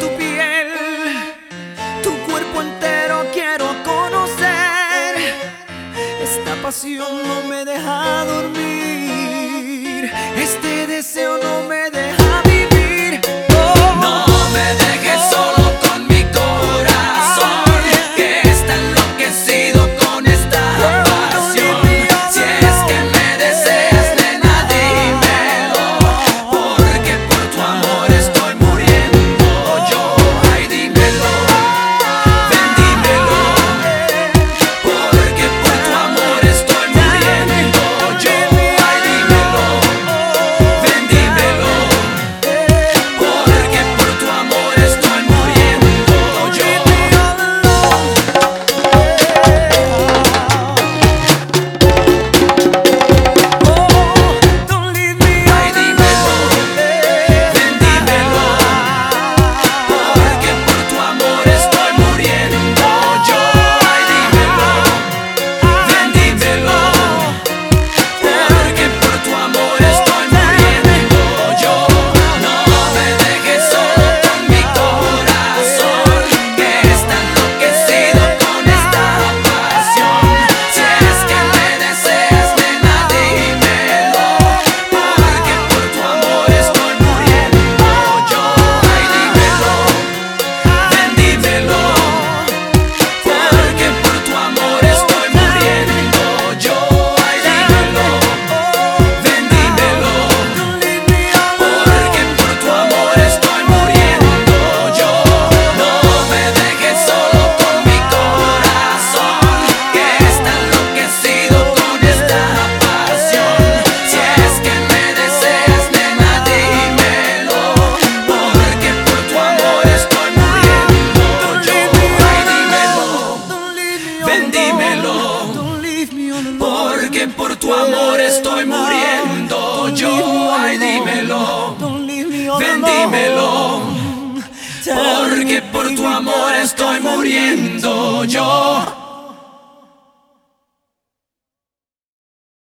tu piel, tu cuerpo entero quiero conocer. Esta pasión no me deja dormir, este deseo no me deja. tu amor estoy muriendo yo. Ay, dímelo, vendímelo. Porque por tu amor estoy muriendo yo.